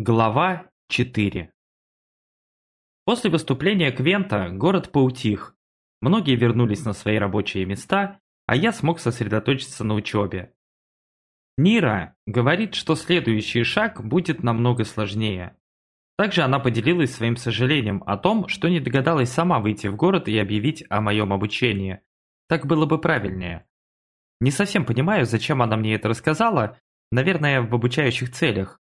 Глава 4 После выступления Квента город поутих. Многие вернулись на свои рабочие места, а я смог сосредоточиться на учебе. Нира говорит, что следующий шаг будет намного сложнее. Также она поделилась своим сожалением о том, что не догадалась сама выйти в город и объявить о моем обучении. Так было бы правильнее. Не совсем понимаю, зачем она мне это рассказала, наверное, в обучающих целях.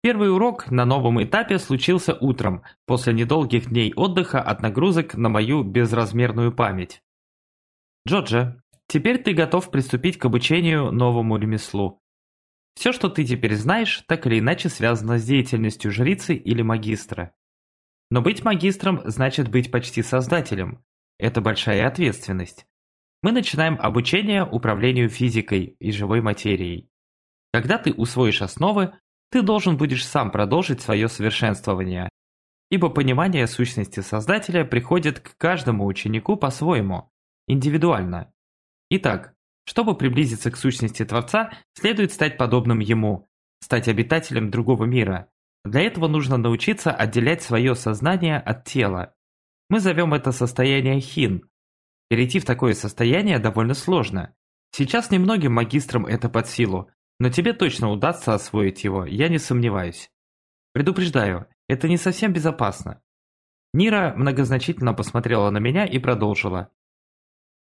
Первый урок на новом этапе случился утром, после недолгих дней отдыха от нагрузок на мою безразмерную память. Джоджа, теперь ты готов приступить к обучению новому ремеслу. Все, что ты теперь знаешь, так или иначе связано с деятельностью жрицы или магистра. Но быть магистром значит быть почти создателем. Это большая ответственность. Мы начинаем обучение управлению физикой и живой материей. Когда ты усвоишь основы, ты должен будешь сам продолжить свое совершенствование, ибо понимание сущности Создателя приходит к каждому ученику по-своему, индивидуально. Итак, чтобы приблизиться к сущности Творца, следует стать подобным Ему, стать обитателем другого мира. Для этого нужно научиться отделять свое сознание от тела. Мы зовем это состояние хин. Перейти в такое состояние довольно сложно. Сейчас немногим магистрам это под силу, но тебе точно удастся освоить его, я не сомневаюсь. Предупреждаю, это не совсем безопасно. Нира многозначительно посмотрела на меня и продолжила.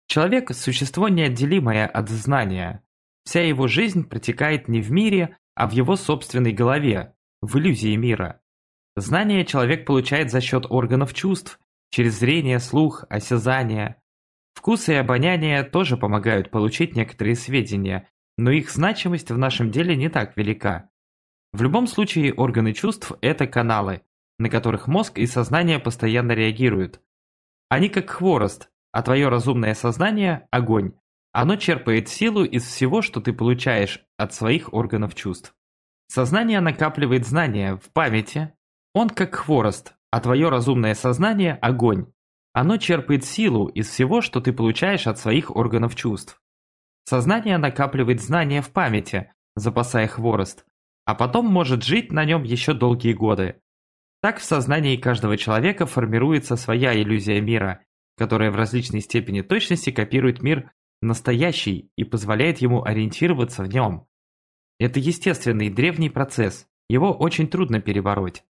Человек – существо неотделимое от знания. Вся его жизнь протекает не в мире, а в его собственной голове, в иллюзии мира. Знание человек получает за счет органов чувств, через зрение, слух, осязание. Вкус и обоняние тоже помогают получить некоторые сведения, но их значимость в нашем деле не так велика. В любом случае органы чувств – это каналы, на которых мозг и сознание постоянно реагируют. Они как хворост, а твое разумное сознание – огонь. Оно черпает силу из всего, что ты получаешь от своих органов чувств. Сознание накапливает знания в памяти. Он как хворост, а твое разумное сознание – огонь. Оно черпает силу из всего, что ты получаешь от своих органов чувств. Сознание накапливает знания в памяти, запасая хворост, а потом может жить на нем еще долгие годы. Так в сознании каждого человека формируется своя иллюзия мира, которая в различной степени точности копирует мир настоящий и позволяет ему ориентироваться в нем. Это естественный древний процесс, его очень трудно перебороть.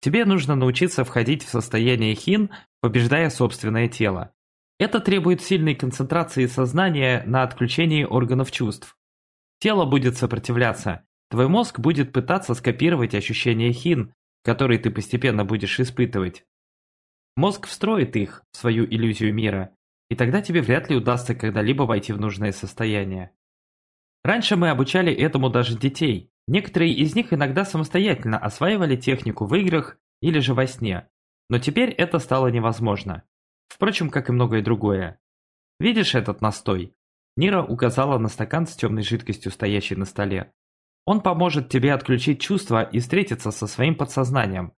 Тебе нужно научиться входить в состояние хин, побеждая собственное тело. Это требует сильной концентрации сознания на отключении органов чувств. Тело будет сопротивляться, твой мозг будет пытаться скопировать ощущения хин, которые ты постепенно будешь испытывать. Мозг встроит их в свою иллюзию мира, и тогда тебе вряд ли удастся когда-либо войти в нужное состояние. Раньше мы обучали этому даже детей. Некоторые из них иногда самостоятельно осваивали технику в играх или же во сне, но теперь это стало невозможно. Впрочем, как и многое другое. Видишь этот настой? Нира указала на стакан с темной жидкостью, стоящий на столе. Он поможет тебе отключить чувства и встретиться со своим подсознанием.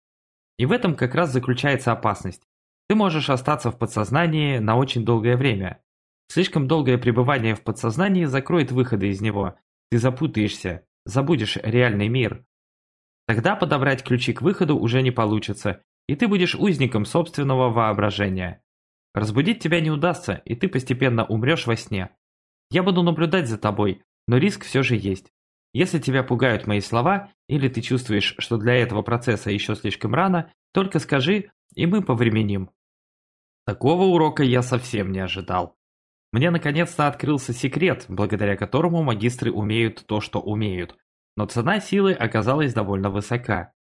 И в этом как раз заключается опасность. Ты можешь остаться в подсознании на очень долгое время. Слишком долгое пребывание в подсознании закроет выходы из него. Ты запутаешься, забудешь реальный мир. Тогда подобрать ключи к выходу уже не получится, и ты будешь узником собственного воображения. Разбудить тебя не удастся, и ты постепенно умрешь во сне. Я буду наблюдать за тобой, но риск все же есть. Если тебя пугают мои слова, или ты чувствуешь, что для этого процесса еще слишком рано, только скажи, и мы повременим. Такого урока я совсем не ожидал. Мне наконец-то открылся секрет, благодаря которому магистры умеют то, что умеют. Но цена силы оказалась довольно высока.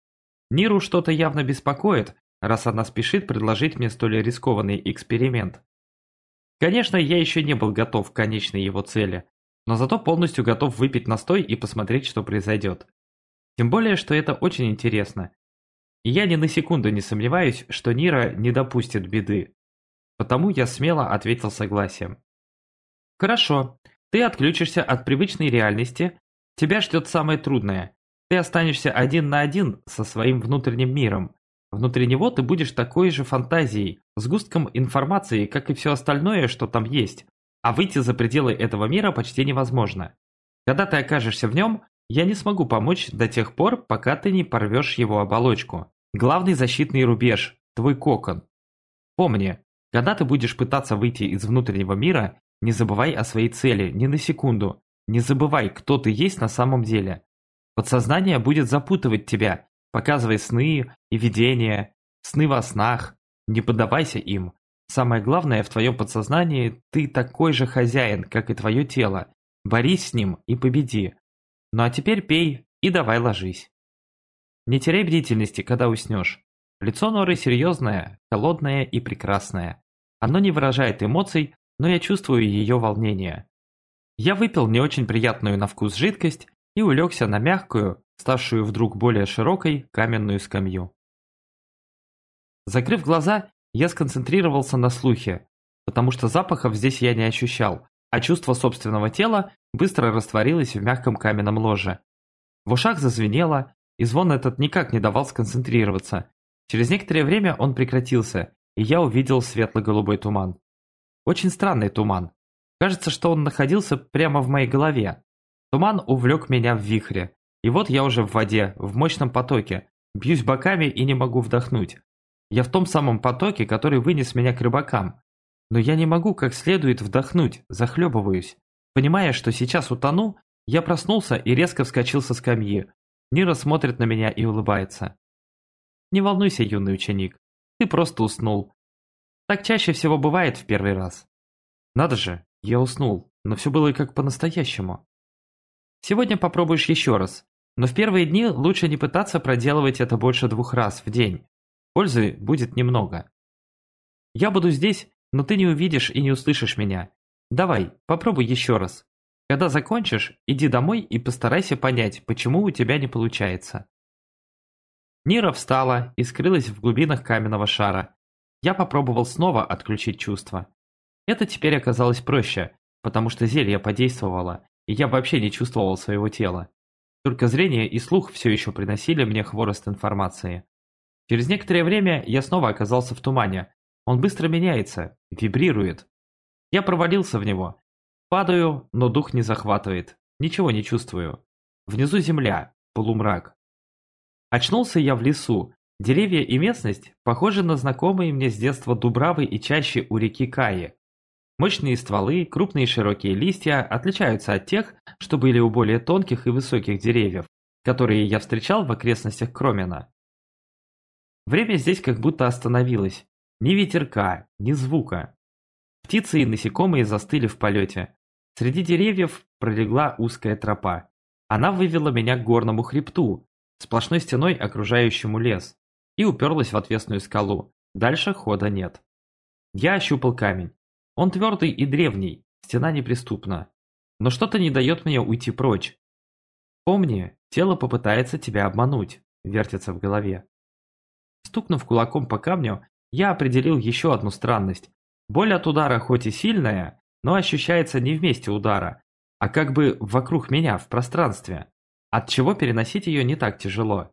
Ниру что-то явно беспокоит, раз она спешит предложить мне столь рискованный эксперимент. Конечно, я еще не был готов к конечной его цели, но зато полностью готов выпить настой и посмотреть, что произойдет. Тем более, что это очень интересно. И я ни на секунду не сомневаюсь, что Нира не допустит беды. Потому я смело ответил согласием. Хорошо, ты отключишься от привычной реальности, тебя ждет самое трудное. Ты останешься один на один со своим внутренним миром, Внутри него ты будешь такой же фантазией, сгустком информации, как и все остальное, что там есть. А выйти за пределы этого мира почти невозможно. Когда ты окажешься в нем, Я не смогу помочь до тех пор, пока ты не порвешь его оболочку. Главный защитный рубеж – твой кокон. Помни, когда ты будешь пытаться выйти из внутреннего мира, не забывай о своей цели ни на секунду. Не забывай, кто ты есть на самом деле. Подсознание будет запутывать тебя, показывая сны и видения, сны во снах. Не поддавайся им. Самое главное в твоем подсознании – ты такой же хозяин, как и твое тело. Борись с ним и победи. Ну а теперь пей и давай ложись. Не теряй бдительности, когда уснешь. Лицо Норы серьезное, холодное и прекрасное. Оно не выражает эмоций, но я чувствую ее волнение. Я выпил не очень приятную на вкус жидкость и улегся на мягкую, ставшую вдруг более широкой, каменную скамью. Закрыв глаза, я сконцентрировался на слухе, потому что запахов здесь я не ощущал, а чувство собственного тела быстро растворилось в мягком каменном ложе. В ушах зазвенело, и звон этот никак не давал сконцентрироваться. Через некоторое время он прекратился, и я увидел светло-голубой туман. Очень странный туман. Кажется, что он находился прямо в моей голове. Туман увлек меня в вихре. И вот я уже в воде, в мощном потоке. Бьюсь боками и не могу вдохнуть. Я в том самом потоке, который вынес меня к рыбакам. Но я не могу как следует вдохнуть, захлебываюсь. Понимая, что сейчас утону, я проснулся и резко вскочил со скамьи. Нира смотрит на меня и улыбается. Не волнуйся, юный ученик. Ты просто уснул. Так чаще всего бывает в первый раз. Надо же, я уснул, но все было как по-настоящему. Сегодня попробуешь еще раз, но в первые дни лучше не пытаться проделывать это больше двух раз в день. Пользы будет немного. Я буду здесь, но ты не увидишь и не услышишь меня. Давай, попробуй еще раз. Когда закончишь, иди домой и постарайся понять, почему у тебя не получается. Нира встала и скрылась в глубинах каменного шара. Я попробовал снова отключить чувства. Это теперь оказалось проще, потому что зелье подействовало, и я вообще не чувствовал своего тела. Только зрение и слух все еще приносили мне хворост информации. Через некоторое время я снова оказался в тумане. Он быстро меняется, вибрирует. Я провалился в него. Падаю, но дух не захватывает. Ничего не чувствую. Внизу земля, полумрак. Очнулся я в лесу. Деревья и местность похожи на знакомые мне с детства дубравы и чаще у реки Каи. Мощные стволы, крупные широкие листья отличаются от тех, что были у более тонких и высоких деревьев, которые я встречал в окрестностях Кромена. Время здесь как будто остановилось. Ни ветерка, ни звука. Птицы и насекомые застыли в полете. Среди деревьев пролегла узкая тропа. Она вывела меня к горному хребту, сплошной стеной окружающему лес, и уперлась в отвесную скалу. Дальше хода нет. Я ощупал камень. Он твердый и древний, стена неприступна. Но что-то не дает мне уйти прочь. Помни, тело попытается тебя обмануть, вертится в голове. Стукнув кулаком по камню, я определил еще одну странность. Боль от удара хоть и сильная, но ощущается не в месте удара, а как бы вокруг меня, в пространстве от чего переносить ее не так тяжело.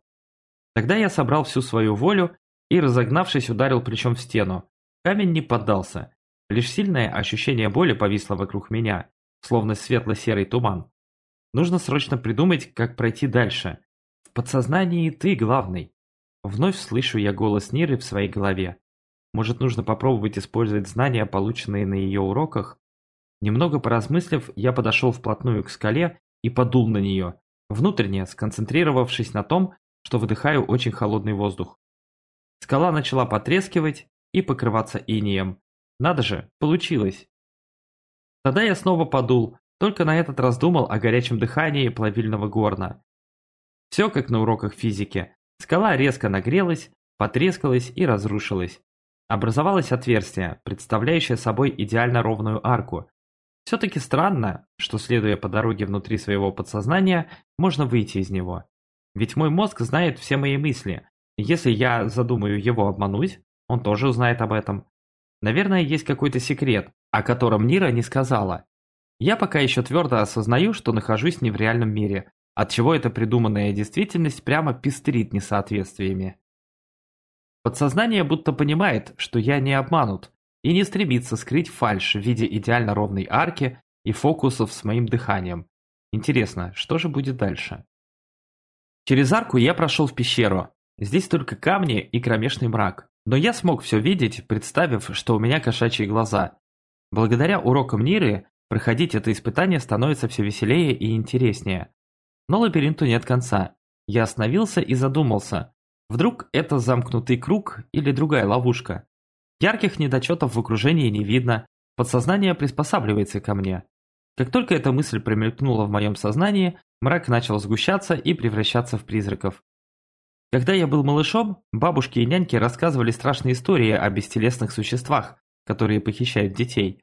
Тогда я собрал всю свою волю и, разогнавшись, ударил плечом в стену. Камень не поддался. Лишь сильное ощущение боли повисло вокруг меня, словно светло-серый туман. Нужно срочно придумать, как пройти дальше. В подсознании ты главный. Вновь слышу я голос Ниры в своей голове. Может, нужно попробовать использовать знания, полученные на ее уроках? Немного поразмыслив, я подошел вплотную к скале и подул на нее, внутренне сконцентрировавшись на том, что выдыхаю очень холодный воздух. Скала начала потрескивать и покрываться инеем. Надо же, получилось. Тогда я снова подул, только на этот раз думал о горячем дыхании плавильного горна. Все как на уроках физики. Скала резко нагрелась, потрескалась и разрушилась. Образовалось отверстие, представляющее собой идеально ровную арку, все-таки странно, что следуя по дороге внутри своего подсознания, можно выйти из него. Ведь мой мозг знает все мои мысли. если я задумаю его обмануть, он тоже узнает об этом. Наверное, есть какой-то секрет, о котором Нира не сказала. Я пока еще твердо осознаю, что нахожусь не в реальном мире, отчего эта придуманная действительность прямо пестрит несоответствиями. Подсознание будто понимает, что я не обманут, и не стремится скрыть фальшь в виде идеально ровной арки и фокусов с моим дыханием. Интересно, что же будет дальше? Через арку я прошел в пещеру. Здесь только камни и кромешный мрак. Но я смог все видеть, представив, что у меня кошачьи глаза. Благодаря урокам Ниры проходить это испытание становится все веселее и интереснее. Но лабиринту нет конца. Я остановился и задумался. Вдруг это замкнутый круг или другая ловушка? Ярких недочетов в окружении не видно, подсознание приспосабливается ко мне. Как только эта мысль промелькнула в моем сознании, мрак начал сгущаться и превращаться в призраков. Когда я был малышом, бабушки и няньки рассказывали страшные истории о бестелесных существах, которые похищают детей.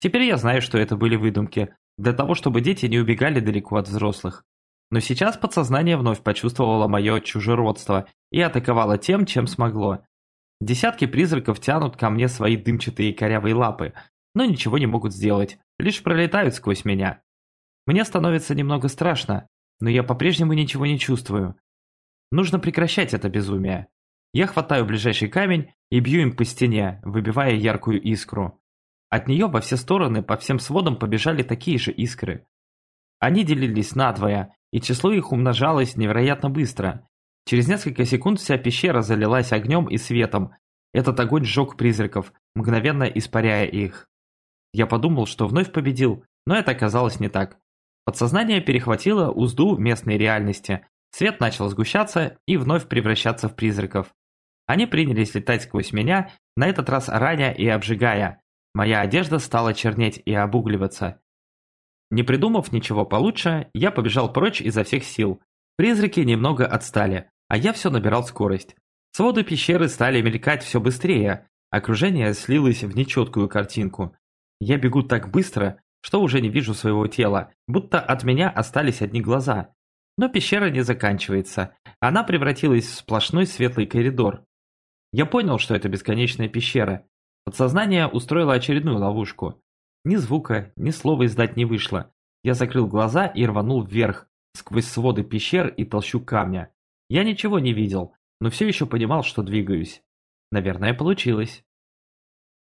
Теперь я знаю, что это были выдумки, для того, чтобы дети не убегали далеко от взрослых. Но сейчас подсознание вновь почувствовало мое чужеродство и атаковало тем, чем смогло. Десятки призраков тянут ко мне свои дымчатые корявые лапы, но ничего не могут сделать, лишь пролетают сквозь меня. Мне становится немного страшно, но я по-прежнему ничего не чувствую. Нужно прекращать это безумие. Я хватаю ближайший камень и бью им по стене, выбивая яркую искру. От нее во все стороны по всем сводам побежали такие же искры. Они делились надвое, и число их умножалось невероятно быстро. Через несколько секунд вся пещера залилась огнем и светом. Этот огонь сжег призраков, мгновенно испаряя их. Я подумал, что вновь победил, но это оказалось не так. Подсознание перехватило узду местной реальности, Свет начал сгущаться и вновь превращаться в призраков. Они принялись летать сквозь меня, на этот раз раня и обжигая. Моя одежда стала чернеть и обугливаться. Не придумав ничего получше, я побежал прочь изо всех сил. Призраки немного отстали, а я все набирал скорость. Своды пещеры стали мелькать все быстрее, окружение слилось в нечеткую картинку. Я бегу так быстро, что уже не вижу своего тела, будто от меня остались одни глаза. Но пещера не заканчивается. Она превратилась в сплошной светлый коридор. Я понял, что это бесконечная пещера. Подсознание устроило очередную ловушку. Ни звука, ни слова издать не вышло. Я закрыл глаза и рванул вверх, сквозь своды пещер и толщу камня. Я ничего не видел, но все еще понимал, что двигаюсь. Наверное, получилось.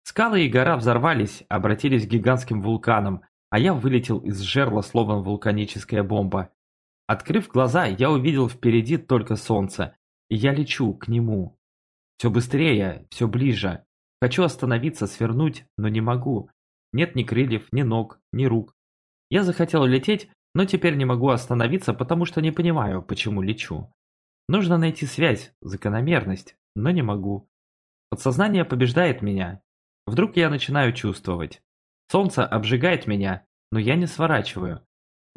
Скалы и гора взорвались, обратились к гигантским вулканам, а я вылетел из жерла, словно вулканическая бомба. Открыв глаза, я увидел впереди только солнце, и я лечу к нему. Все быстрее, все ближе. Хочу остановиться, свернуть, но не могу. Нет ни крыльев, ни ног, ни рук. Я захотел лететь, но теперь не могу остановиться, потому что не понимаю, почему лечу. Нужно найти связь, закономерность, но не могу. Подсознание побеждает меня. Вдруг я начинаю чувствовать. Солнце обжигает меня, но я не сворачиваю.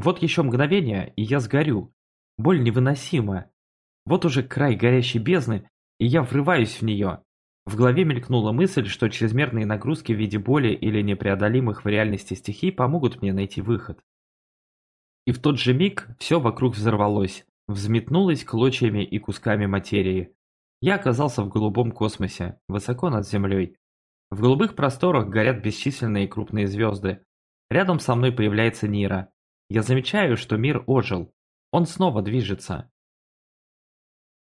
Вот еще мгновение, и я сгорю. Боль невыносима. Вот уже край горящей бездны, и я врываюсь в нее. В голове мелькнула мысль, что чрезмерные нагрузки в виде боли или непреодолимых в реальности стихий помогут мне найти выход. И в тот же миг все вокруг взорвалось, взметнулось клочьями и кусками материи. Я оказался в голубом космосе, высоко над Землей. В голубых просторах горят бесчисленные крупные звезды. Рядом со мной появляется Нира, я замечаю, что мир ожил. Он снова движется.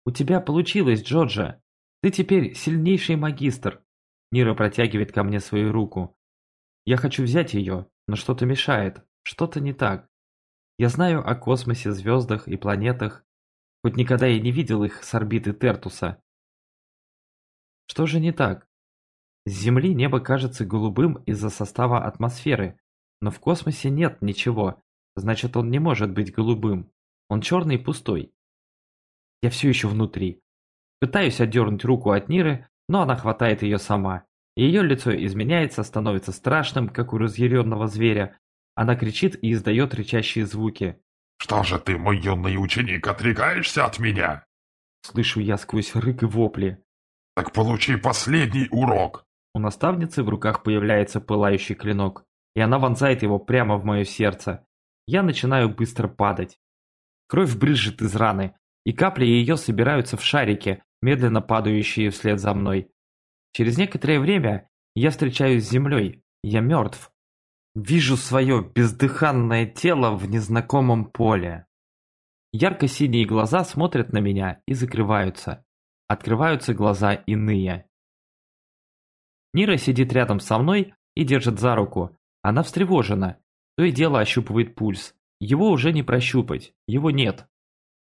«У тебя получилось, Джорджа! Ты теперь сильнейший магистр!» Нира протягивает ко мне свою руку. Я хочу взять ее, но что-то мешает, что-то не так. Я знаю о космосе, звездах и планетах, хоть никогда и не видел их с орбиты Тертуса. Что же не так? С Земли небо кажется голубым из-за состава атмосферы, но в космосе нет ничего, Значит, он не может быть голубым. Он черный и пустой. Я все еще внутри. Пытаюсь отдернуть руку от Ниры, но она хватает ее сама. Ее лицо изменяется, становится страшным, как у разъяренного зверя. Она кричит и издает рычащие звуки. «Что же ты, мой юный ученик, отрекаешься от меня?» Слышу я сквозь рык и вопли. «Так получи последний урок!» У наставницы в руках появляется пылающий клинок, и она вонзает его прямо в мое сердце. Я начинаю быстро падать. Кровь брызжет из раны, и капли ее собираются в шарики, медленно падающие вслед за мной. Через некоторое время я встречаюсь с землей. Я мертв. Вижу свое бездыханное тело в незнакомом поле. Ярко-синие глаза смотрят на меня и закрываются. Открываются глаза иные. Нира сидит рядом со мной и держит за руку. Она встревожена, то и дело ощупывает пульс. Его уже не прощупать, его нет.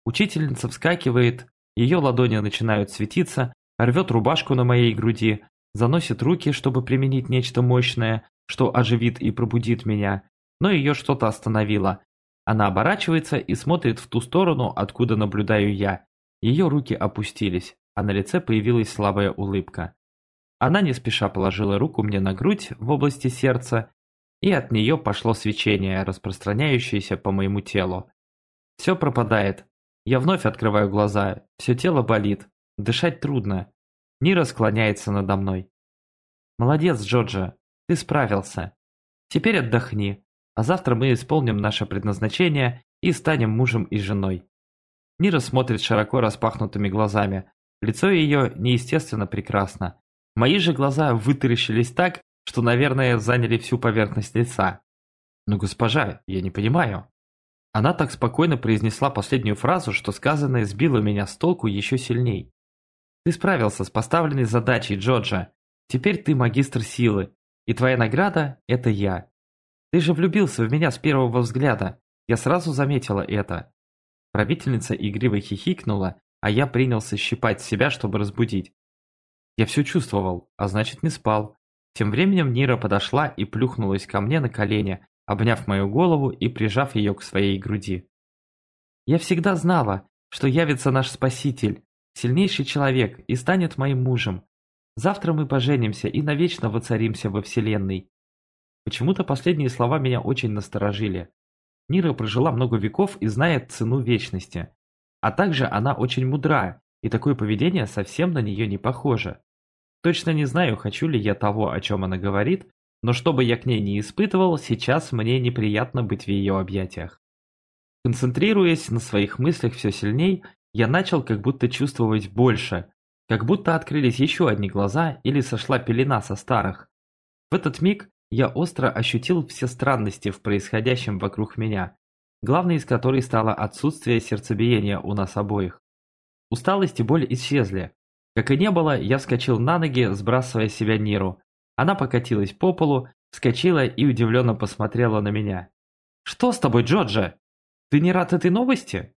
Учительница вскакивает, ее ладони начинают светиться, рвет рубашку на моей груди, заносит руки, чтобы применить нечто мощное, что оживит и пробудит меня, но ее что-то остановило. Она оборачивается и смотрит в ту сторону, откуда наблюдаю я. Ее руки опустились, а на лице появилась слабая улыбка. Она не спеша положила руку мне на грудь в области сердца, и от нее пошло свечение, распространяющееся по моему телу. Все пропадает. Я вновь открываю глаза, все тело болит, дышать трудно. Нира склоняется надо мной. «Молодец, Джорджа, ты справился. Теперь отдохни, а завтра мы исполним наше предназначение и станем мужем и женой». Нира смотрит широко распахнутыми глазами. Лицо ее неестественно прекрасно. Мои же глаза вытаращились так, что, наверное, заняли всю поверхность лица. «Ну, госпожа, я не понимаю». Она так спокойно произнесла последнюю фразу, что сказанное сбило меня с толку еще сильней. «Ты справился с поставленной задачей, Джорджа. Теперь ты магистр силы, и твоя награда – это я. Ты же влюбился в меня с первого взгляда. Я сразу заметила это». Правительница игриво хихикнула, а я принялся щипать себя, чтобы разбудить. Я все чувствовал, а значит не спал. Тем временем Нира подошла и плюхнулась ко мне на колени, обняв мою голову и прижав ее к своей груди. «Я всегда знала, что явится наш Спаситель, сильнейший человек, и станет моим мужем. Завтра мы поженимся и навечно воцаримся во Вселенной». Почему-то последние слова меня очень насторожили. Нира прожила много веков и знает цену вечности. А также она очень мудра, и такое поведение совсем на нее не похоже. Точно не знаю, хочу ли я того, о чем она говорит, но что бы я к ней не испытывал, сейчас мне неприятно быть в ее объятиях. Концентрируясь на своих мыслях все сильней, я начал как будто чувствовать больше, как будто открылись еще одни глаза или сошла пелена со старых. В этот миг я остро ощутил все странности в происходящем вокруг меня, главной из которой стало отсутствие сердцебиения у нас обоих. Усталость и боль исчезли, как и не было, я вскочил на ноги, сбрасывая с себя Ниру. Она покатилась по полу, вскочила и удивленно посмотрела на меня. «Что с тобой, Джорджа? Ты не рад этой новости?»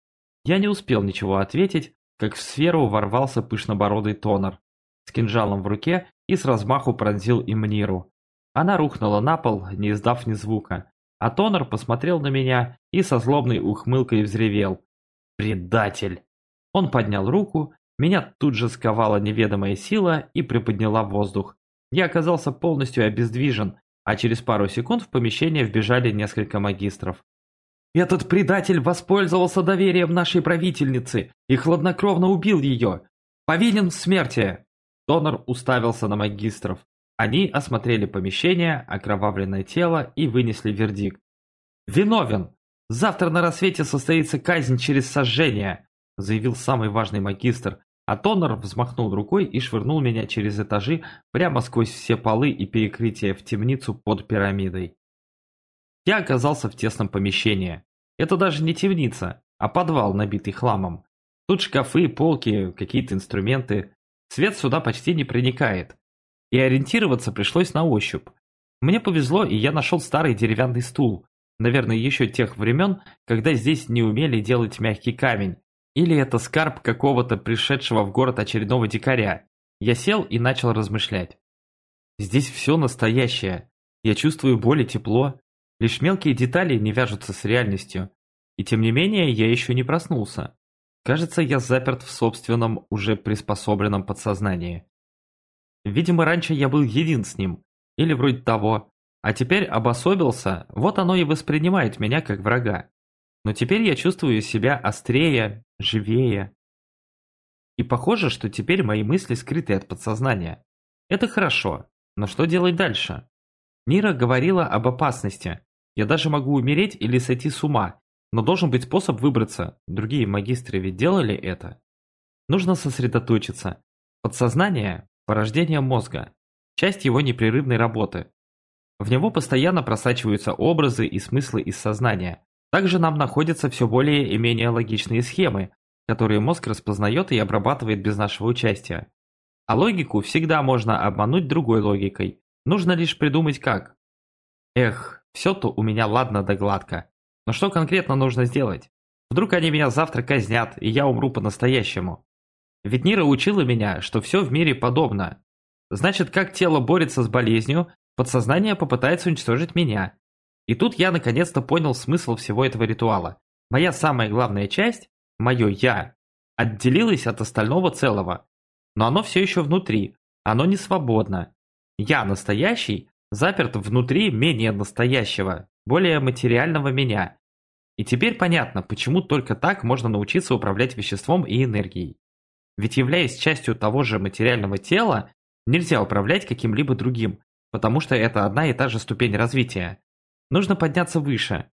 Я не успел ничего ответить, как в сферу ворвался пышнобородый тонер с кинжалом в руке и с размаху пронзил им Ниру. Она рухнула на пол, не издав ни звука, а тонер посмотрел на меня и со злобной ухмылкой взревел. «Предатель!» Он поднял руку, меня тут же сковала неведомая сила и приподняла в воздух. Я оказался полностью обездвижен, а через пару секунд в помещение вбежали несколько магистров. «Этот предатель воспользовался доверием нашей правительницы и хладнокровно убил ее! Повинен в смерти!» Донор уставился на магистров. Они осмотрели помещение, окровавленное тело и вынесли вердикт. «Виновен! Завтра на рассвете состоится казнь через сожжение!» заявил самый важный магистр, а Тоннер взмахнул рукой и швырнул меня через этажи прямо сквозь все полы и перекрытия в темницу под пирамидой. Я оказался в тесном помещении. Это даже не темница, а подвал, набитый хламом. Тут шкафы, полки, какие-то инструменты. Свет сюда почти не проникает. И ориентироваться пришлось на ощупь. Мне повезло, и я нашел старый деревянный стул. Наверное, еще тех времен, когда здесь не умели делать мягкий камень, или это скарб какого-то пришедшего в город очередного дикаря. Я сел и начал размышлять. Здесь все настоящее. Я чувствую боль и тепло. Лишь мелкие детали не вяжутся с реальностью. И тем не менее, я еще не проснулся. Кажется, я заперт в собственном, уже приспособленном подсознании. Видимо, раньше я был един с ним. Или вроде того. А теперь обособился, вот оно и воспринимает меня как врага. Но теперь я чувствую себя острее, живее. И похоже, что теперь мои мысли скрыты от подсознания. Это хорошо, но что делать дальше? Нира говорила об опасности. Я даже могу умереть или сойти с ума, но должен быть способ выбраться. Другие магистры ведь делали это. Нужно сосредоточиться. Подсознание – порождение мозга, часть его непрерывной работы. В него постоянно просачиваются образы и смыслы из сознания, также нам находятся все более и менее логичные схемы, которые мозг распознает и обрабатывает без нашего участия. А логику всегда можно обмануть другой логикой, нужно лишь придумать как. Эх, все-то у меня ладно да гладко, Но что конкретно нужно сделать? Вдруг они меня завтра казнят, и я умру по-настоящему. Ведь Нира учила меня, что все в мире подобно. Значит, как тело борется с болезнью, подсознание попытается уничтожить меня. И тут я наконец-то понял смысл всего этого ритуала. Моя самая главная часть, мое «я», отделилась от остального целого. Но оно все еще внутри, оно не свободно. Я настоящий, заперт внутри менее настоящего, более материального меня. И теперь понятно, почему только так можно научиться управлять веществом и энергией. Ведь являясь частью того же материального тела, нельзя управлять каким-либо другим, потому что это одна и та же ступень развития. Нужно подняться выше.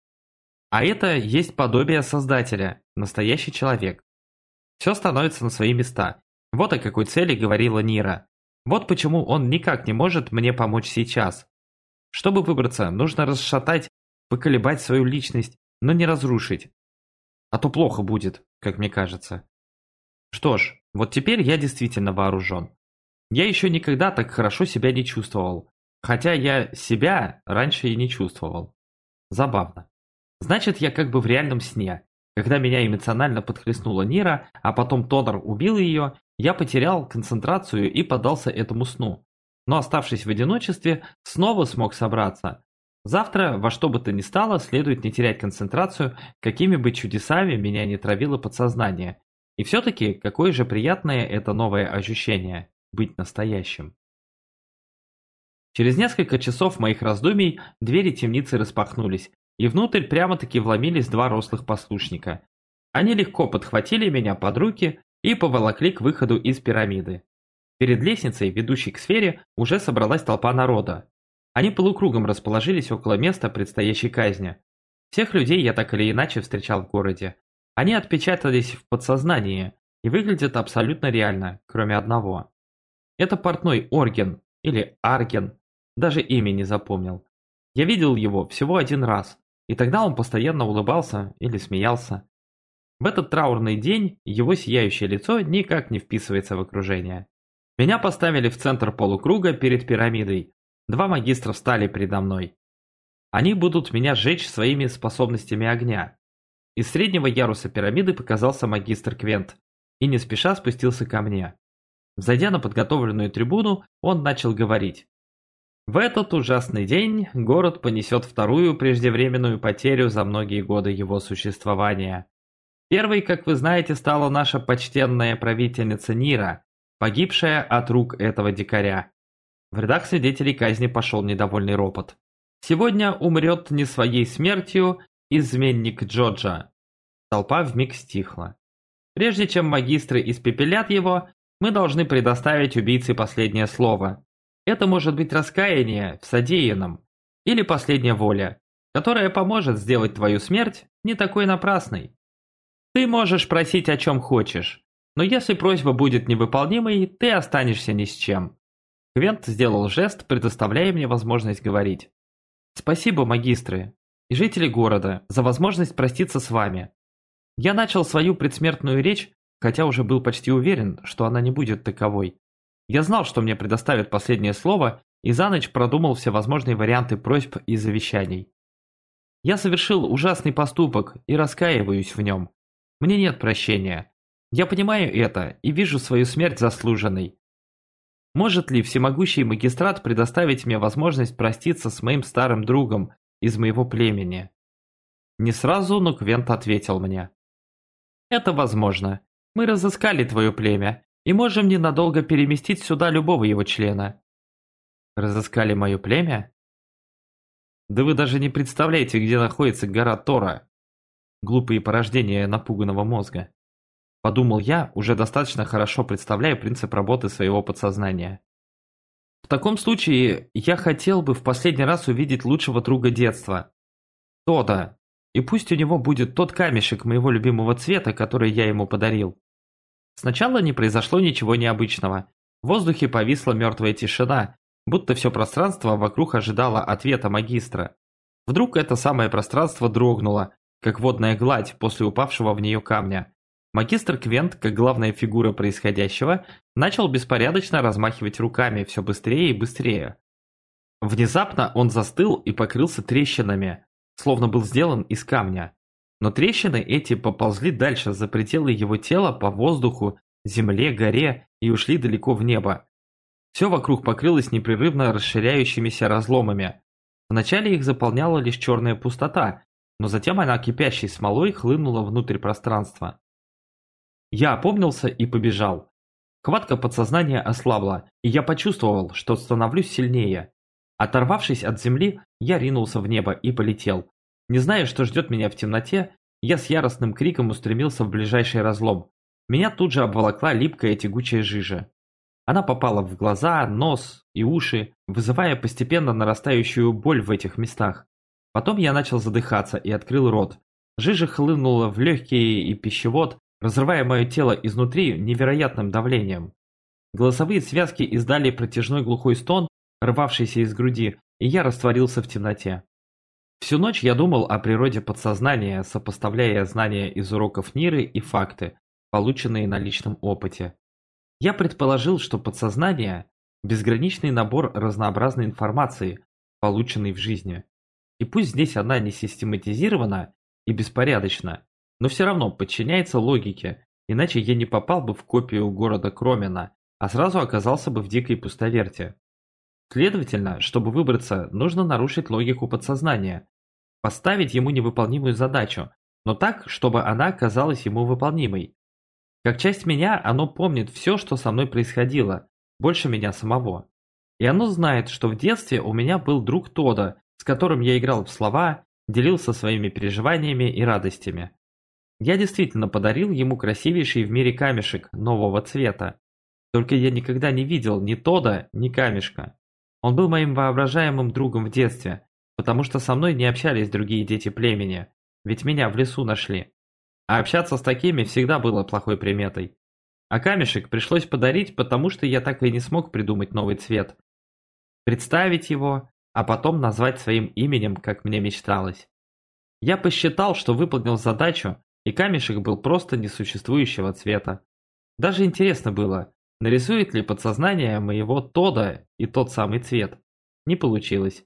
А это есть подобие Создателя, настоящий человек. Все становится на свои места. Вот о какой цели говорила Нира. Вот почему он никак не может мне помочь сейчас. Чтобы выбраться, нужно расшатать, поколебать свою личность, но не разрушить. А то плохо будет, как мне кажется. Что ж, вот теперь я действительно вооружен. Я еще никогда так хорошо себя не чувствовал. Хотя я себя раньше и не чувствовал. Забавно. Значит, я как бы в реальном сне. Когда меня эмоционально подхлестнула Нира, а потом Тонор убил ее, я потерял концентрацию и поддался этому сну. Но оставшись в одиночестве, снова смог собраться. Завтра, во что бы то ни стало, следует не терять концентрацию, какими бы чудесами меня не травило подсознание. И все-таки, какое же приятное это новое ощущение – быть настоящим. Через несколько часов моих раздумий двери темницы распахнулись, и внутрь прямо-таки вломились два рослых послушника. Они легко подхватили меня под руки и поволокли к выходу из пирамиды. Перед лестницей, ведущей к сфере, уже собралась толпа народа. Они полукругом расположились около места предстоящей казни. Всех людей я так или иначе встречал в городе. Они отпечатались в подсознании и выглядят абсолютно реально, кроме одного. Это портной Орген, или Арген, даже имя не запомнил. Я видел его всего один раз, и тогда он постоянно улыбался или смеялся. В этот траурный день его сияющее лицо никак не вписывается в окружение. Меня поставили в центр полукруга перед пирамидой. Два магистра встали передо мной. Они будут меня сжечь своими способностями огня. Из среднего яруса пирамиды показался магистр Квент и не спеша спустился ко мне. Зайдя на подготовленную трибуну, он начал говорить. В этот ужасный день город понесет вторую преждевременную потерю за многие годы его существования. Первой, как вы знаете, стала наша почтенная правительница Нира, погибшая от рук этого дикаря. В рядах свидетелей казни пошел недовольный ропот. Сегодня умрет не своей смертью изменник Джоджа. Толпа вмиг стихла. Прежде чем магистры испепелят его, мы должны предоставить убийце последнее слово, это может быть раскаяние в содеянном или последняя воля, которая поможет сделать твою смерть не такой напрасной. Ты можешь просить о чем хочешь, но если просьба будет невыполнимой, ты останешься ни с чем. Квент сделал жест, предоставляя мне возможность говорить. Спасибо, магистры и жители города, за возможность проститься с вами. Я начал свою предсмертную речь, хотя уже был почти уверен, что она не будет таковой. Я знал, что мне предоставят последнее слово, и за ночь продумал все возможные варианты просьб и завещаний. Я совершил ужасный поступок и раскаиваюсь в нем. Мне нет прощения. Я понимаю это и вижу свою смерть заслуженной. Может ли всемогущий магистрат предоставить мне возможность проститься с моим старым другом из моего племени? Не сразу, но Квент ответил мне. Это возможно. Мы разыскали твое племя и можем ненадолго переместить сюда любого его члена. Разыскали мое племя? Да вы даже не представляете, где находится гора Тора. Глупые порождения напуганного мозга. Подумал я, уже достаточно хорошо представляя принцип работы своего подсознания. В таком случае, я хотел бы в последний раз увидеть лучшего друга детства. Тода. И пусть у него будет тот камешек моего любимого цвета, который я ему подарил. Сначала не произошло ничего необычного. В воздухе повисла мертвая тишина, будто все пространство вокруг ожидало ответа магистра. Вдруг это самое пространство дрогнуло, как водная гладь после упавшего в нее камня. Магистр Квент, как главная фигура происходящего, начал беспорядочно размахивать руками все быстрее и быстрее. Внезапно он застыл и покрылся трещинами. словно был сделан из камня. Но трещины эти поползли дальше за пределы его тела по воздуху, земле, горе и ушли далеко в небо. Все вокруг покрылось непрерывно расширяющимися разломами. Вначале их заполняла лишь черная пустота, но затем она кипящей смолой хлынула внутрь пространства. Я опомнился и побежал. Хватка подсознания ослабла, и я почувствовал, что становлюсь сильнее. Оторвавшись от земли, я ринулся в небо и полетел. Не зная, что ждет меня в темноте, я с яростным криком устремился в ближайший разлом. Меня тут же обволокла липкая тягучая жижа. Она попала в глаза, нос и уши, вызывая постепенно нарастающую боль в этих местах. Потом я начал задыхаться и открыл рот. Жижа хлынула в легкие и пищевод, разрывая мое тело изнутри невероятным давлением. Голосовые связки издали протяжной глухой стон, рвавшийся из груди, и я растворился в темноте. Всю ночь я думал о природе подсознания, сопоставляя знания из уроков Ниры и факты, полученные на личном опыте. Я предположил, что подсознание – безграничный набор разнообразной информации, полученной в жизни. И пусть здесь она не систематизирована и беспорядочна, но все равно подчиняется логике, иначе я не попал бы в копию города Кромена, а сразу оказался бы в дикой пустоверте. Следовательно, чтобы выбраться, нужно нарушить логику подсознания, поставить ему невыполнимую задачу, но так, чтобы она казалась ему выполнимой. Как часть меня, оно помнит все, что со мной происходило, больше меня самого. И оно знает, что в детстве у меня был друг Тода, с которым я играл в слова, делился своими переживаниями и радостями. Я действительно подарил ему красивейший в мире камешек нового цвета. Только я никогда не видел ни Тода, ни камешка. Он был моим воображаемым другом в детстве, потому что со мной не общались другие дети племени, ведь меня в лесу нашли. А общаться с такими всегда было плохой приметой. А камешек пришлось подарить, потому что я так и не смог придумать новый цвет. Представить его, а потом назвать своим именем, как мне мечталось. Я посчитал, что выполнил задачу, и камешек был просто несуществующего цвета. Даже интересно было, Нарисует ли подсознание моего Тода и тот самый цвет? Не получилось.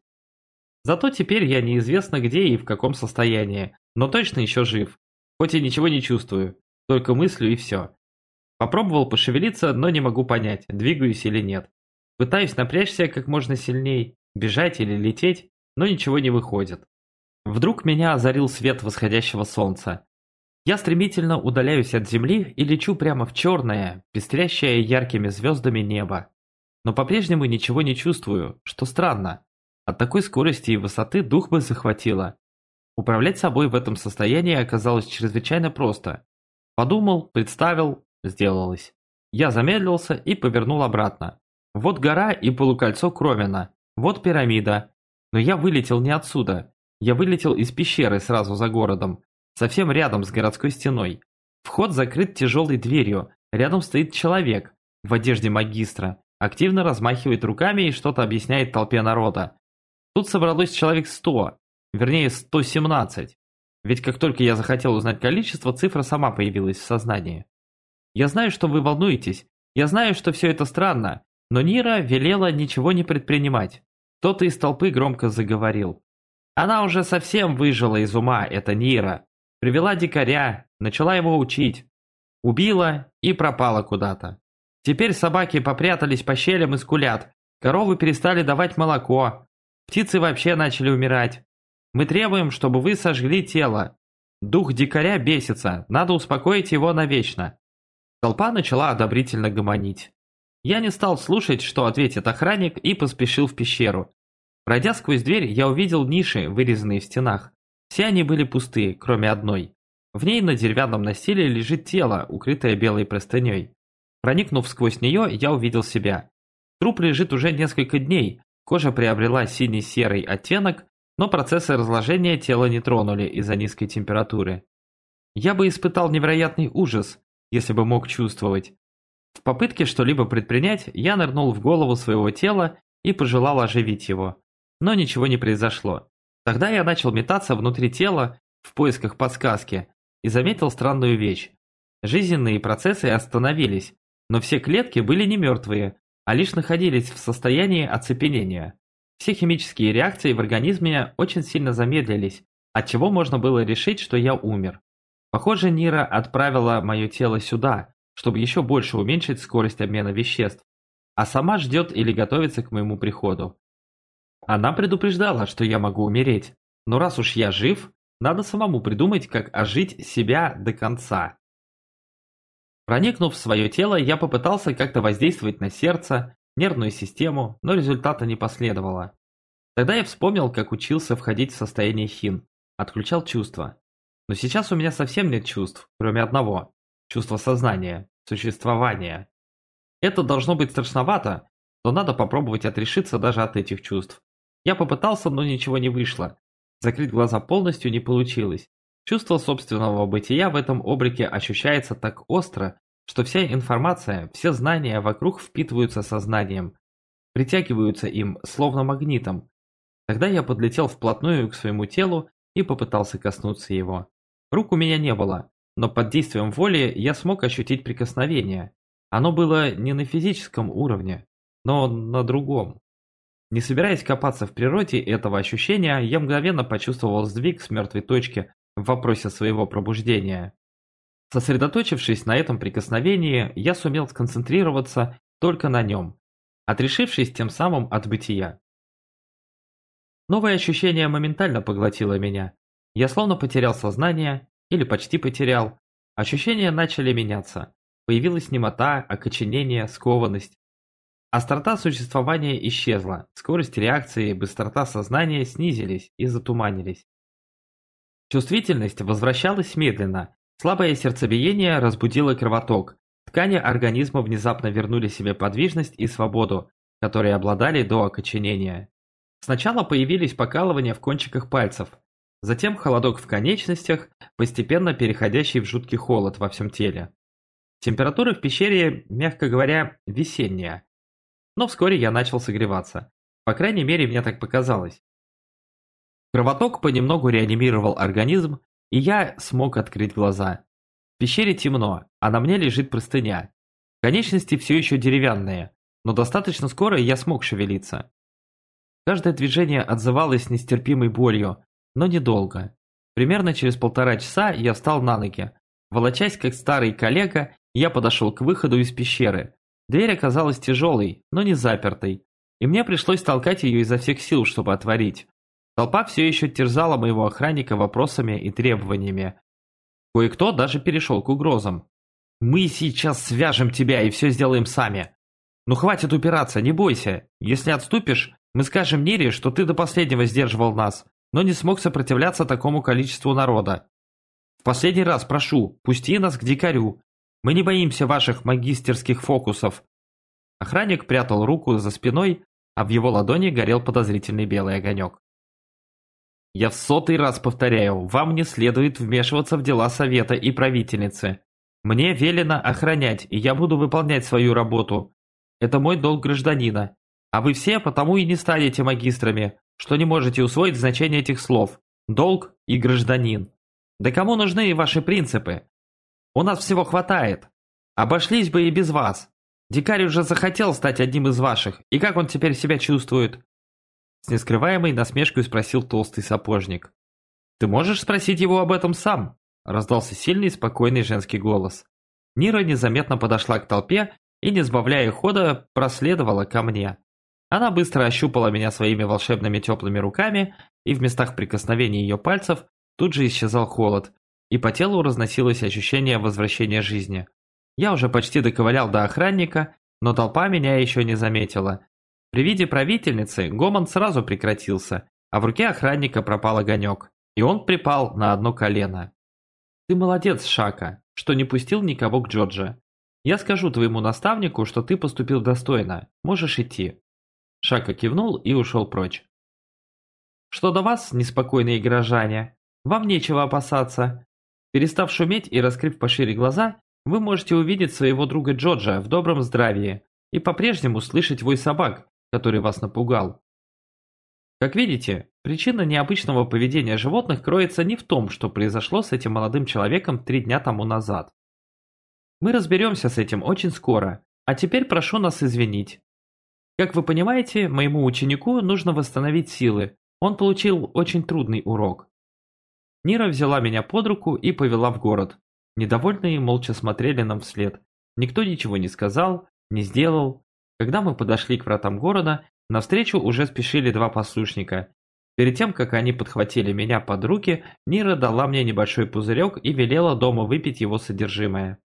Зато теперь я неизвестно где и в каком состоянии, но точно еще жив. Хоть и ничего не чувствую, только мыслю и все. Попробовал пошевелиться, но не могу понять, двигаюсь или нет. Пытаюсь напрячься как можно сильней, бежать или лететь, но ничего не выходит. Вдруг меня озарил свет восходящего солнца. Я стремительно удаляюсь от Земли и лечу прямо в черное, пестрящее яркими звездами небо. Но по-прежнему ничего не чувствую, что странно. От такой скорости и высоты дух бы захватило. Управлять собой в этом состоянии оказалось чрезвычайно просто. Подумал, представил, сделалось. Я замедлился и повернул обратно. Вот гора и полукольцо Кровина, вот пирамида. Но я вылетел не отсюда. Я вылетел из пещеры сразу за городом, совсем рядом с городской стеной. Вход закрыт тяжелой дверью, рядом стоит человек в одежде магистра, активно размахивает руками и что-то объясняет толпе народа. Тут собралось человек 100, вернее 117. Ведь как только я захотел узнать количество, цифра сама появилась в сознании. Я знаю, что вы волнуетесь, я знаю, что все это странно, но Нира велела ничего не предпринимать. Кто-то из толпы громко заговорил. Она уже совсем выжила из ума, эта Нира. Привела дикаря, начала его учить. Убила и пропала куда-то. Теперь собаки попрятались по щелям и скулят. Коровы перестали давать молоко. Птицы вообще начали умирать. Мы требуем, чтобы вы сожгли тело. Дух дикаря бесится, надо успокоить его навечно. Толпа начала одобрительно гомонить. Я не стал слушать, что ответит охранник, и поспешил в пещеру. Пройдя сквозь дверь, я увидел ниши, вырезанные в стенах. Все они были пусты, кроме одной. В ней на деревянном настиле лежит тело, укрытое белой простыней. Проникнув сквозь нее, я увидел себя. Труп лежит уже несколько дней, кожа приобрела синий-серый оттенок, но процессы разложения тела не тронули из-за низкой температуры. Я бы испытал невероятный ужас, если бы мог чувствовать. В попытке что-либо предпринять, я нырнул в голову своего тела и пожелал оживить его. Но ничего не произошло. Тогда я начал метаться внутри тела в поисках подсказки и заметил странную вещь. Жизненные процессы остановились, но все клетки были не мертвые, а лишь находились в состоянии оцепенения. Все химические реакции в организме очень сильно замедлились, отчего можно было решить, что я умер. Похоже, Нира отправила мое тело сюда, чтобы еще больше уменьшить скорость обмена веществ, а сама ждет или готовится к моему приходу. Она предупреждала, что я могу умереть, но раз уж я жив, надо самому придумать, как ожить себя до конца. Проникнув в свое тело, я попытался как-то воздействовать на сердце, нервную систему, но результата не последовало. Тогда я вспомнил, как учился входить в состояние хин, отключал чувства. Но сейчас у меня совсем нет чувств, кроме одного – чувства сознания, существования. Это должно быть страшновато, но надо попробовать отрешиться даже от этих чувств. Я попытался, но ничего не вышло. Закрыть глаза полностью не получилось. Чувство собственного бытия в этом облике ощущается так остро, что вся информация, все знания вокруг впитываются сознанием, притягиваются им, словно магнитом. Тогда я подлетел вплотную к своему телу и попытался коснуться его. Рук у меня не было, но под действием воли я смог ощутить прикосновение. Оно было не на физическом уровне, но на другом. Не собираясь копаться в природе этого ощущения, я мгновенно почувствовал сдвиг с мертвой точки в вопросе своего пробуждения. Сосредоточившись на этом прикосновении, я сумел сконцентрироваться только на нем, отрешившись тем самым от бытия. Новое ощущение моментально поглотило меня. Я словно потерял сознание, или почти потерял. Ощущения начали меняться. Появилась немота, окоченение, скованность. Острота существования исчезла, скорость реакции, быстрота сознания снизились и затуманились. Чувствительность возвращалась медленно. Слабое сердцебиение разбудило кровоток. Ткани организма внезапно вернули себе подвижность и свободу, которые обладали до окоченения. Сначала появились покалывания в кончиках пальцев, затем холодок в конечностях, постепенно переходящий в жуткий холод во всем теле. Температура в пещере, мягко говоря, весенняя. Но вскоре я начал согреваться. По крайней мере, мне так показалось. Кровоток понемногу реанимировал организм, и я смог открыть глаза. В пещере темно, а на мне лежит простыня. Конечности все еще деревянные, но достаточно скоро я смог шевелиться. Каждое движение отзывалось нестерпимой болью, но недолго. Примерно через полтора часа я встал на ноги. Волочась как старый коллега, я подошел к выходу из пещеры. Дверь оказалась тяжелой, но не запертой, и мне пришлось толкать ее изо всех сил, чтобы отворить. Толпа все еще терзала моего охранника вопросами и требованиями. Кое-кто даже перешел к угрозам. «Мы сейчас свяжем тебя и все сделаем сами. Ну хватит упираться, не бойся. Если отступишь, мы скажем Нире, что ты до последнего сдерживал нас, но не смог сопротивляться такому количеству народа. В последний раз прошу, пусти нас к дикарю. Мы не боимся ваших магистерских фокусов». Охранник прятал руку за спиной, а в его ладони горел подозрительный белый огонек. «Я в сотый раз повторяю, вам не следует вмешиваться в дела совета и правительницы. Мне велено охранять, и я буду выполнять свою работу. Это мой долг гражданина. А вы все потому и не станете магистрами, что не можете усвоить значение этих слов «долг» и «гражданин». Да кому нужны ваши принципы? У нас всего хватает. Обошлись бы и без вас. Дикарь уже захотел стать одним из ваших, и как он теперь себя чувствует?» С нескрываемой насмешкой спросил толстый сапожник. «Ты можешь спросить его об этом сам?» Раздался сильный спокойный женский голос. Нира незаметно подошла к толпе и, не сбавляя хода, проследовала ко мне. Она быстро ощупала меня своими волшебными теплыми руками, и в местах прикосновения ее пальцев тут же исчезал холод, и по телу разносилось ощущение возвращения жизни. Я уже почти доковылял до охранника, но толпа меня еще не заметила. При виде правительницы гомон сразу прекратился, а в руке охранника пропал огонек, и он припал на одно колено. «Ты молодец, Шака, что не пустил никого к Джорджа. Я скажу твоему наставнику, что ты поступил достойно, можешь идти». Шака кивнул и ушел прочь. Что до вас, неспокойные горожане, вам нечего опасаться. Перестав шуметь и раскрыв пошире глаза, вы можете увидеть своего друга Джорджа в добром здравии и по-прежнему слышать вой собак, который вас напугал. Как видите, причина необычного поведения животных кроется не в том, что произошло с этим молодым человеком три дня тому назад. Мы разберемся с этим очень скоро, а теперь прошу нас извинить. Как вы понимаете, моему ученику нужно восстановить силы. Он получил очень трудный урок. Нира взяла меня под руку и повела в город. Недовольные молча смотрели нам вслед. Никто ничего не сказал, не сделал. Когда мы подошли к вратам города, навстречу уже спешили два послушника. Перед тем, как они подхватили меня под руки, Нира дала мне небольшой пузырек и велела дома выпить его содержимое.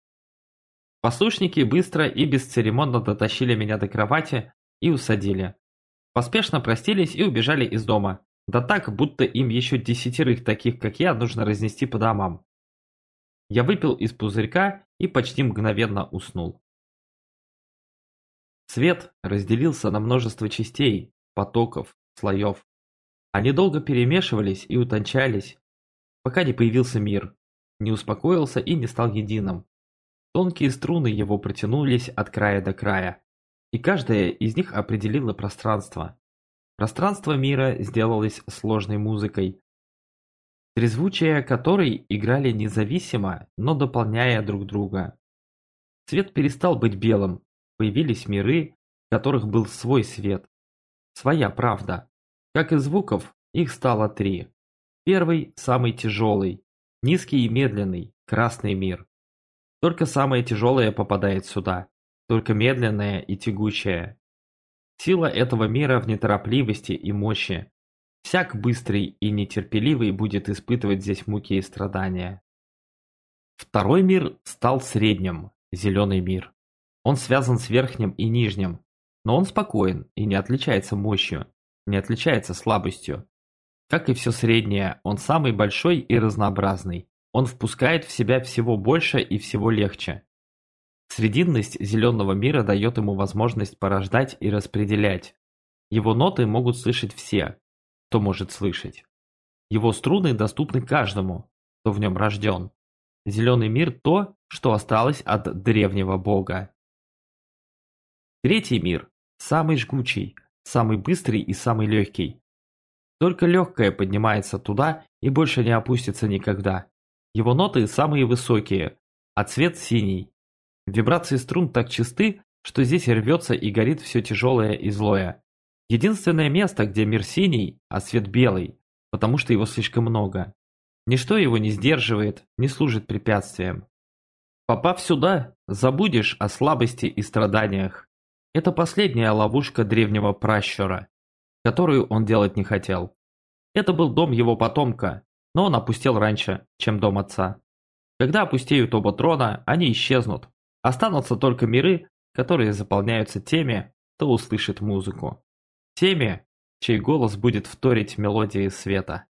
Послушники быстро и бесцеремонно дотащили меня до кровати и усадили. Поспешно простились и убежали из дома. Да так, будто им еще десятерых таких, как я, нужно разнести по домам. Я выпил из пузырька и почти мгновенно уснул. Свет разделился на множество частей, потоков, слоев. Они долго перемешивались и утончались, пока не появился мир, не успокоился и не стал единым. Тонкие струны его протянулись от края до края, и каждая из них определила пространство. Пространство мира сделалось сложной музыкой, трезвучия которой играли независимо, но дополняя друг друга. Свет перестал быть белым, появились миры, в которых был свой свет, своя правда. Как и звуков, их стало три. Первый – самый тяжелый, низкий и медленный, красный мир. Только самое тяжелое попадает сюда, только медленное и тягучее. Сила этого мира в неторопливости и мощи. Всяк быстрый и нетерпеливый будет испытывать здесь муки и страдания. Второй мир стал средним, зеленый мир. Он связан с верхним и нижним, но он спокоен и не отличается мощью, не отличается слабостью. Как и все среднее, он самый большой и разнообразный. Он впускает в себя всего больше и всего легче. Срединность зеленого мира дает ему возможность порождать и распределять. Его ноты могут слышать все, кто может слышать. Его струны доступны каждому, кто в нем рожден. Зеленый мир – то, что осталось от древнего бога. Третий мир – самый жгучий, самый быстрый и самый легкий. Только легкое поднимается туда и больше не опустится никогда. Его ноты самые высокие, а цвет синий. Вибрации струн так чисты, что здесь рвется и горит все тяжелое и злое. Единственное место, где мир синий, а свет белый, потому что его слишком много. Ничто его не сдерживает, не служит препятствием. Попав сюда, забудешь о слабости и страданиях. Это последняя ловушка древнего пращура, которую он делать не хотел. Это был дом его потомка, но он опустел раньше, чем дом отца. Когда опустеют оба трона, они исчезнут. Останутся только миры, которые заполняются теми, кто услышит музыку. Теми, чей голос будет вторить мелодии света.